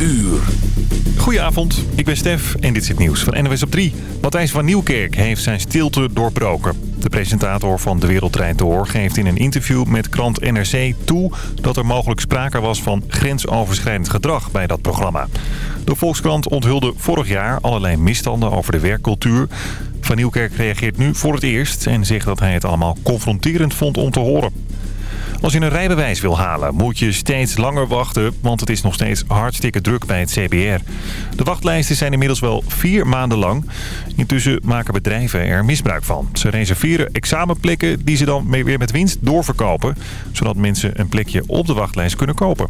uur. Goedenavond, ik ben Stef en dit is het nieuws van NWS op 3. Matthijs van Nieuwkerk heeft zijn stilte doorbroken. De presentator van De Wereldrijd Door geeft in een interview met krant NRC toe... dat er mogelijk sprake was van grensoverschrijdend gedrag bij dat programma. De Volkskrant onthulde vorig jaar allerlei misstanden over de werkcultuur. Van Nieuwkerk reageert nu voor het eerst en zegt dat hij het allemaal confronterend vond om te horen. Als je een rijbewijs wil halen, moet je steeds langer wachten, want het is nog steeds hartstikke druk bij het CBR. De wachtlijsten zijn inmiddels wel vier maanden lang. Intussen maken bedrijven er misbruik van. Ze reserveren examenplekken die ze dan weer met winst doorverkopen, zodat mensen een plekje op de wachtlijst kunnen kopen.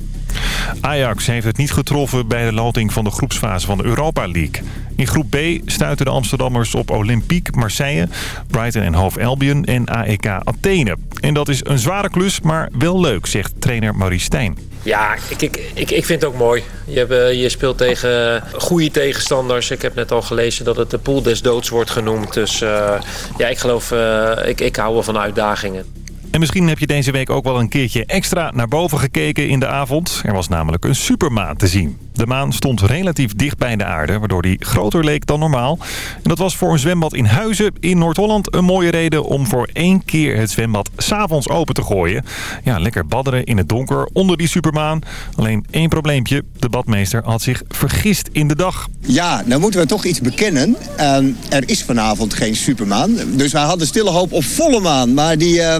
Ajax heeft het niet getroffen bij de loting van de groepsfase van de Europa League. In groep B stuiten de Amsterdammers op Olympique Marseille, Brighton en Hove Albion en AEK Athene. En dat is een zware klus, maar wel leuk, zegt trainer Maurice Stijn. Ja, ik, ik, ik, ik vind het ook mooi. Je, hebt, eh, speelt tegen goede tegenstanders. Ik heb net al gelezen dat het de pool des doods wordt genoemd. Dus uh, ja, ik geloof, uh, ik, ik hou wel van uitdagingen. En misschien heb je deze week ook wel een keertje extra naar boven gekeken in de avond. Er was namelijk een supermaan te zien. De maan stond relatief dicht bij de aarde, waardoor die groter leek dan normaal. En dat was voor een zwembad in Huizen in Noord-Holland een mooie reden om voor één keer het zwembad s'avonds open te gooien. Ja, lekker badderen in het donker onder die supermaan. Alleen één probleempje, de badmeester had zich vergist in de dag. Ja, nou moeten we toch iets bekennen. Uh, er is vanavond geen supermaan. Dus wij hadden stille hoop op volle maan, maar die... Uh...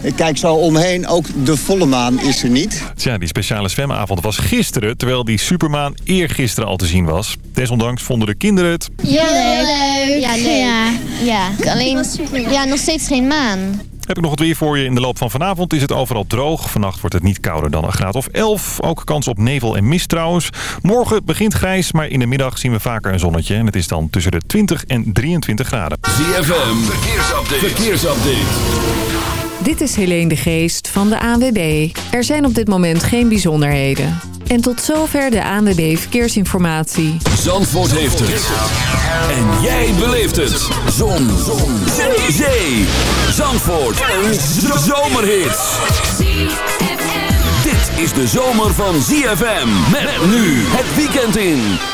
Ik kijk zo omheen, ook de volle maan is er niet. Tja, die speciale zwemavond was gisteren, terwijl die supermaan eergisteren al te zien was. Desondanks vonden de kinderen het... Ja, leuk. Ja, leuk. Ja, ja. alleen ja, nog steeds geen maan. Heb ik nog wat weer voor je. In de loop van vanavond is het overal droog. Vannacht wordt het niet kouder dan een graad of 11. Ook kans op nevel en mist trouwens. Morgen begint grijs, maar in de middag zien we vaker een zonnetje. En het is dan tussen de 20 en 23 graden. ZFM, verkeersupdate. verkeersupdate. Dit is Helene de Geest van de ANWB. Er zijn op dit moment geen bijzonderheden. En tot zover de ANWB Verkeersinformatie. Zandvoort heeft het. En jij beleeft het. Zon. Zon. Zee. Zandvoort. Een zomerhit. Dit is de zomer van ZFM. Met nu het weekend in.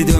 dedi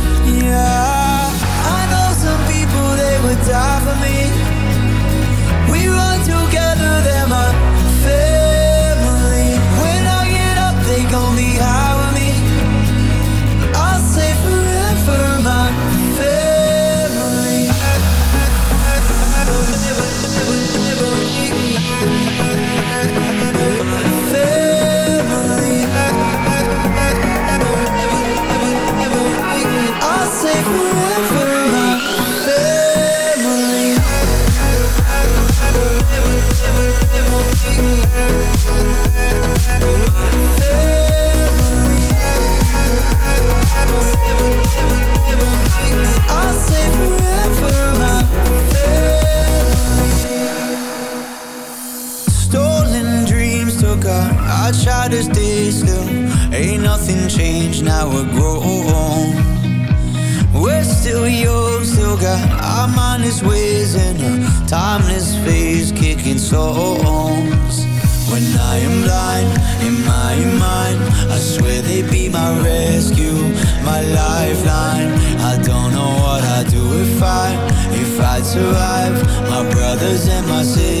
survive. My brothers and my sisters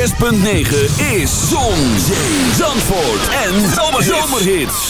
106.9 is Zon, Zandvoort en Zomerhits. This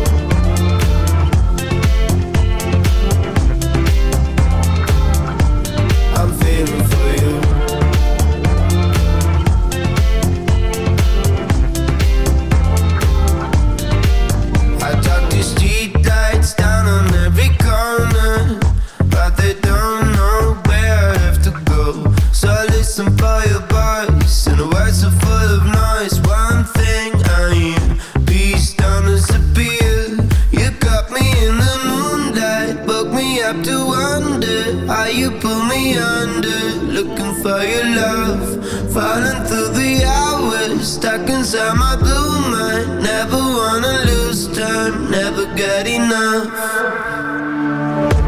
Stuck inside my blue mind. Never wanna lose time, never get enough.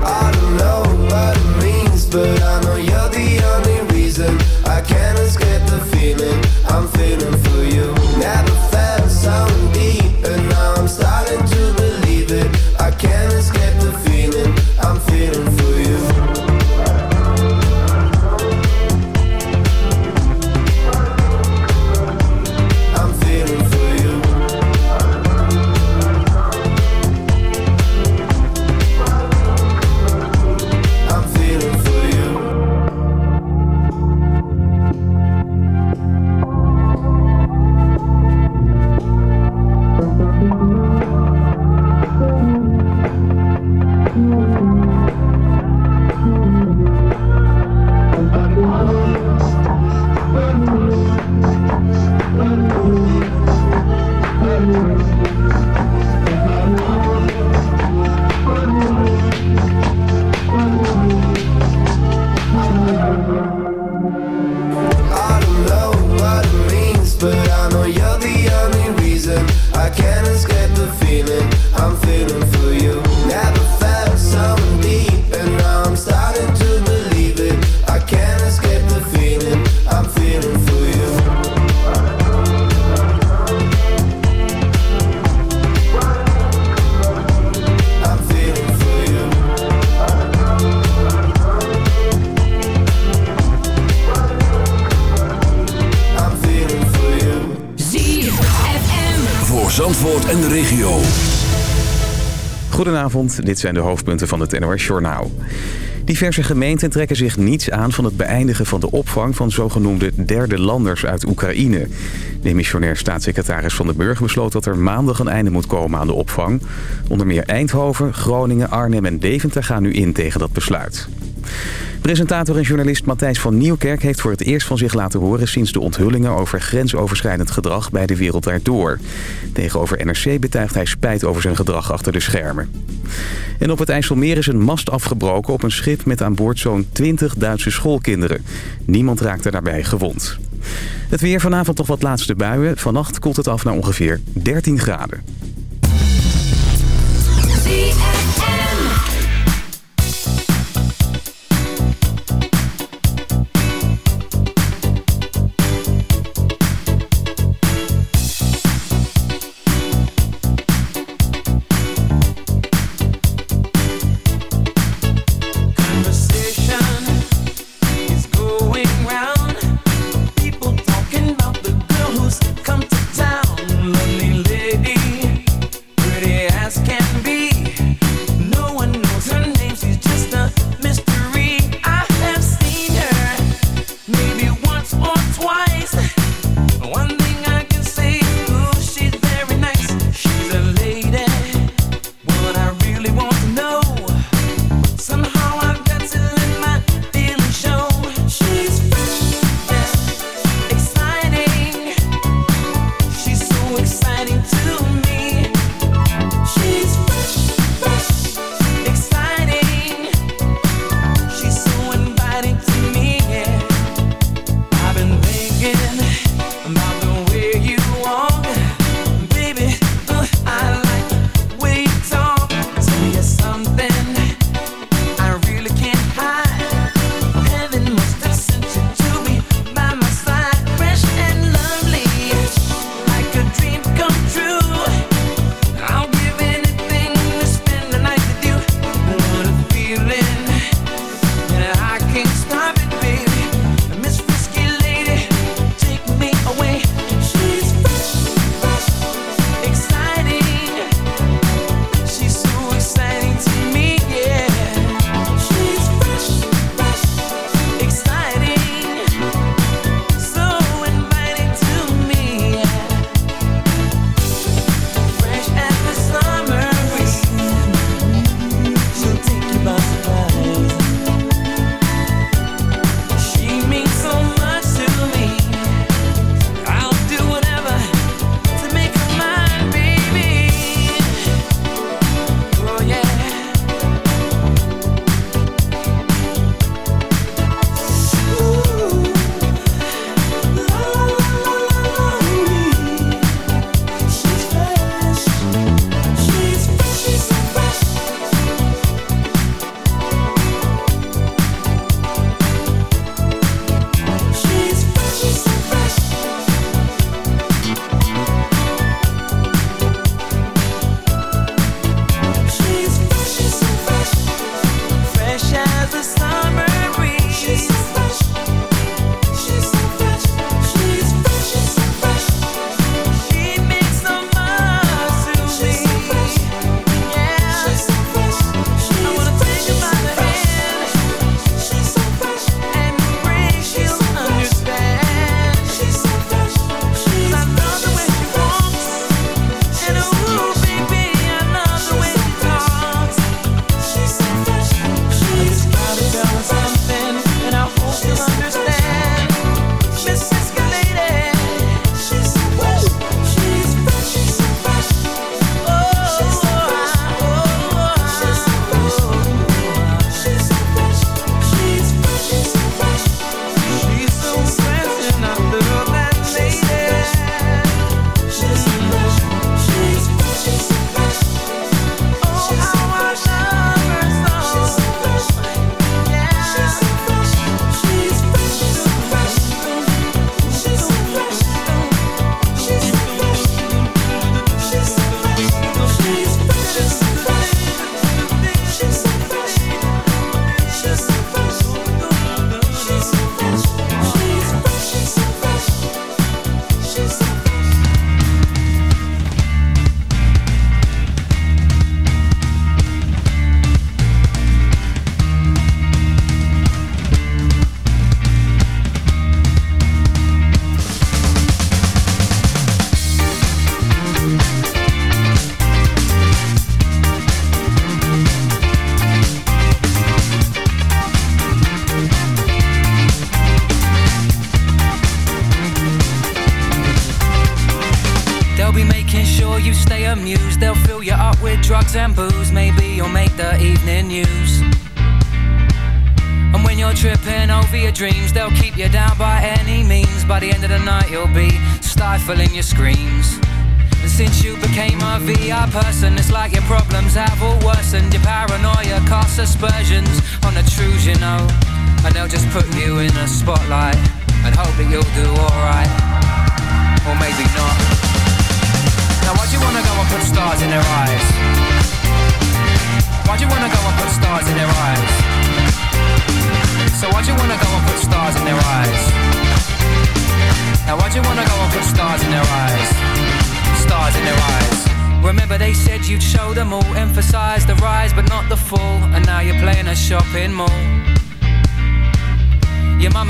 I don't know what it means, but I know you're the only reason I can't escape the feeling Dit zijn de hoofdpunten van het NOS Journaal. Diverse gemeenten trekken zich niets aan van het beëindigen van de opvang van zogenoemde derde landers uit Oekraïne. De missionair staatssecretaris Van den Burg besloot dat er maandag een einde moet komen aan de opvang. Onder meer Eindhoven, Groningen, Arnhem en Deventer gaan nu in tegen dat besluit. Presentator en journalist Matthijs van Nieuwkerk heeft voor het eerst van zich laten horen... sinds de onthullingen over grensoverschrijdend gedrag bij De Wereld Door. Tegenover NRC betuigt hij spijt over zijn gedrag achter de schermen. En op het IJsselmeer is een mast afgebroken op een schip met aan boord zo'n 20 Duitse schoolkinderen. Niemand raakte daarbij gewond. Het weer vanavond toch wat laatste buien. Vannacht koelt het af naar ongeveer 13 graden. Conversation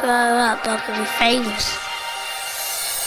grow up, I'm to be famous.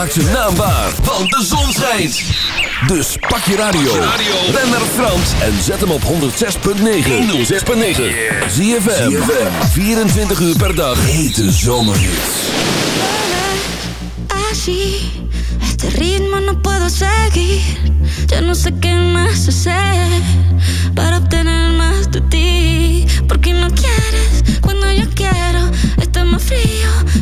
Maak ze naambaar, want de zon schijnt. Dus pak je radio. Ben naar Frans en zet hem op 106.9. 106.9. Zie je 24 uur per dag. Hete zomerhits. Así, este ritmo no puedo seguir. Yo no sé qué más hacer para obtener más de ti. Porque no quieres cuando yo quiero. Está más frío.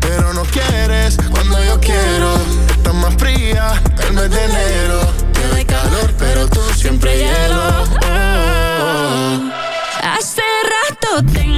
Pero no quieres cuando yo quiero. Estás más fría el mes de enero. Te doy calor, pero tú siempre hielo. Hace rato tengo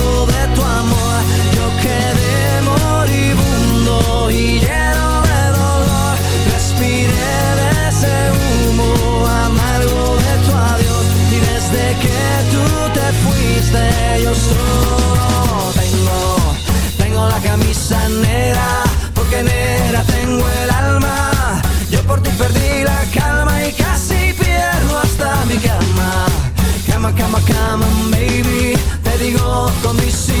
yo solo tengo, tengo la camisa negra. Porque negra tengo el alma. Yo por ti perdí la calma y casi pierdo hasta mi cama. Cama, cama, cama, baby. Te digo con disimulo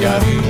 I got.